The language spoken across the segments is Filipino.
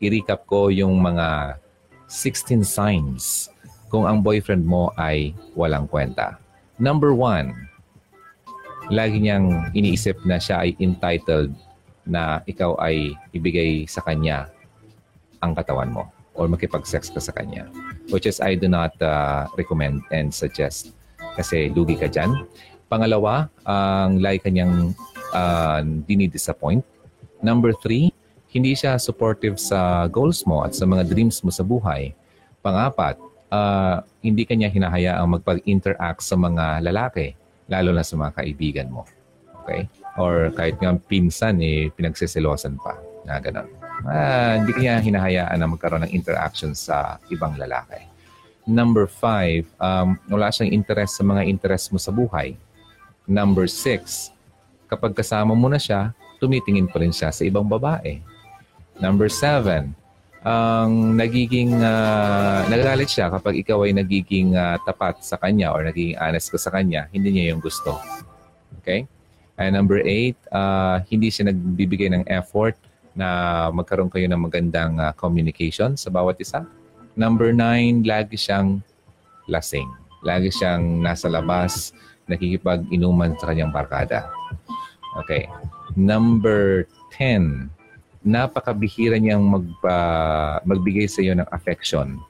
i-recap ko yung mga 16 signs kung ang boyfriend mo ay walang kwenta. Number one, lagi niyang iniisip na siya ay entitled na ikaw ay ibigay sa kanya ang katawan mo or makipag-sex ka sa kanya. Which is I do not uh, recommend and suggest kasi lugi ka dyan. Pangalawa, ang lagi kanyang uh, dinidisappoint. Number three, hindi siya supportive sa goals mo at sa mga dreams mo sa buhay. Pangapat, uh, hindi kanya hinahayaang magpag-interact sa mga lalaki lalo na sa mga kaibigan mo. Okay? Or kahit nga pinsan, eh, pinagsiselosan pa. Na ganun. Ah, hindi kanya hinahayaan na magkaroon ng interaction sa ibang lalaki. Number five, um, wala siyang interest sa mga interest mo sa buhay. Number six, kapag kasama mo na siya, tumitingin pa rin siya sa ibang babae. Number seven, ang nagiging uh, nagagalit siya kapag ikaw ay nagiging uh, tapat sa kanya or nagiging honest ka sa kanya, hindi niya yung gusto. Okay? And number eight, uh, hindi siya nagbibigay ng effort na magkaroon kayo ng magandang uh, communication sa bawat isa. Number nine, lagi siyang lasing. Lagi siyang nasa labas, nakikipag-inuman sa kanyang barkada. Okay. Number 10, napakabihira niyang mag, uh, magbigay sa iyo ng affection.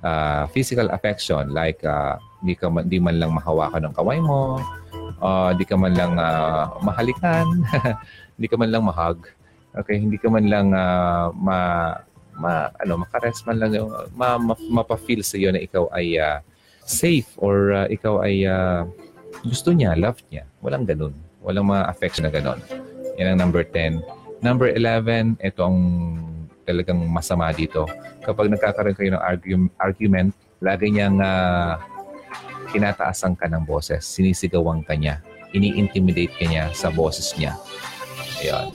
Uh, physical affection like uh, di, ka man, di man lang mahawakan ng kaway mo, uh, di ka man lang uh, mahalikan, di ka man lang mahug. Okay, hindi ka man lang uh, ma, ma ano makares man lang ma, ma, mapa-feel sa iyo na ikaw ay uh, safe or uh, ikaw ay uh, gusto niya, love niya. Walang ganun. Walang mga affection na ganun. Yan ang number 10 Number 11, ito ang talagang masama dito. Kapag nagkakaroon kayo ng argu- argument, lagi niyang uh, tinataasan ka ng boses, sinisigawan ka niya, ini-intimidate ka niya sa boses niya. Ayun.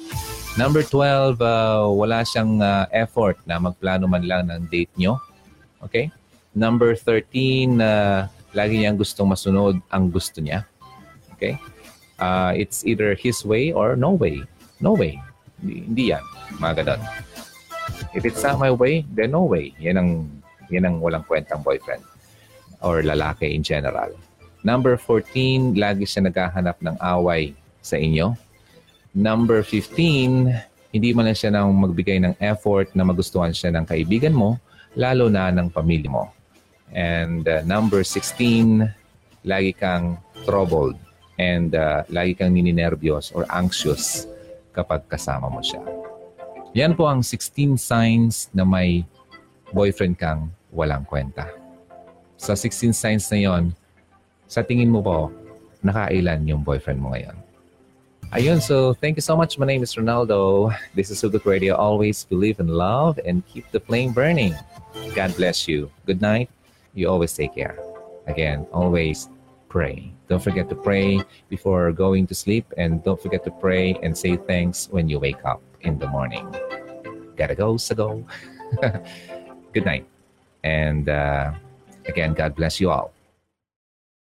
Number 12, uh, wala siyang uh, effort na magplano man lang ng date nyo. Okay? Number 13, uh, lagi niyang gustong masunod ang gusto niya. Okay? Uh, it's either his way or no way. No way. Hindi, hindi yan. Mga ganun. If it's not my way, then no way. Yan ang, yan ang walang kwentang boyfriend or lalaki in general. Number 14, lagi siya naghahanap ng away sa inyo. Number 15, hindi man lang siya nang magbigay ng effort na magustuhan siya ng kaibigan mo, lalo na ng pamilya mo. And uh, number 16, lagi kang troubled and uh, lagi kang nininervyos or anxious kapag kasama mo siya. Yan po ang 16 signs na may boyfriend kang walang kwenta. Sa 16 signs na yon, sa tingin mo po, nakailan yung boyfriend mo ngayon? Ayun, so thank you so much. My name is Ronaldo. This is Sugut Radio. Always believe in love and keep the flame burning. God bless you. Good night. You always take care. Again, always pray. Don't forget to pray before going to sleep and don't forget to pray and say thanks when you wake up in the morning. Gotta go, so go. Good night. And uh, again, God bless you all.